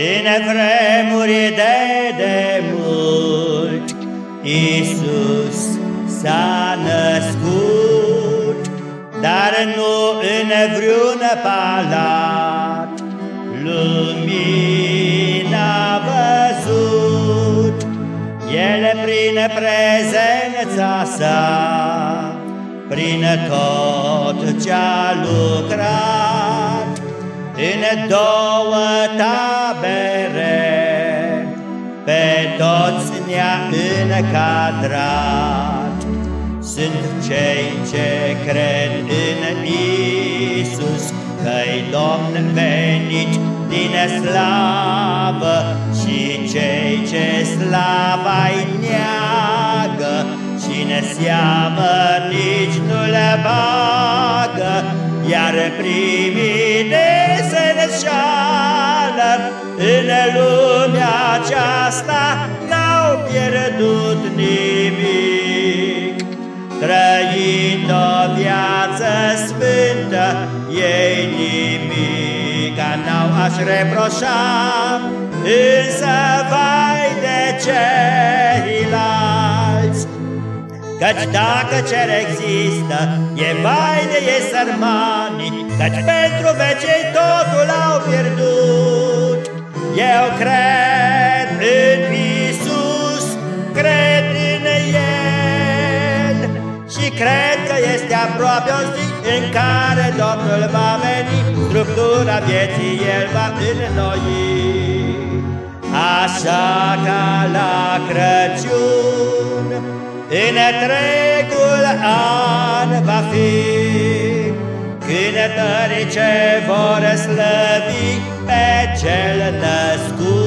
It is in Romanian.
În vremuri de demult, Iisus s-a născut, Dar nu în vreun palat, Lumina văzut, El prin prezența sa, Prin tot ce-a lucrat, în două tabere, pe toți ne-a încadrat. Sunt cei ce cred în Isus, că-i Domn venit din slavă, și cei ce slava-i neagă, Cine seamă nici nu le bagă, iar primii de înșeală în lumea aceasta n-au pierdut nimic. Trăind o viață sfântă, ei nimic n-au aș reproșa, însă vai de ceilalți. Căci dacă cer există, e vai de ei sărmani, Căci pentru vecei totul au pierdut. Eu cred în Isus, cred în El Și cred că este aproape o zi în care Domnul va veni, Structura vieții El va înnoi. Așa ca la Crăciun, întregul an va fi, cântării ce vor slăvi pe cel născut.